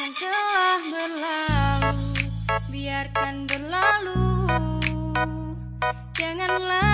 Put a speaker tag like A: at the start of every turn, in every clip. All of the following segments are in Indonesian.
A: Yang telah berlalu, biarkan berlalu. Janganlah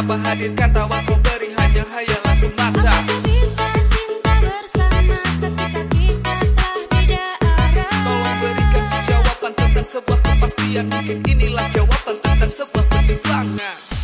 A: Kenapa hadirkan
B: tawaku beri hanya hayalan semata.
A: Bisa
B: sebuah kepastian. Mungkin inilah jawaban tentang sebuah perjuangan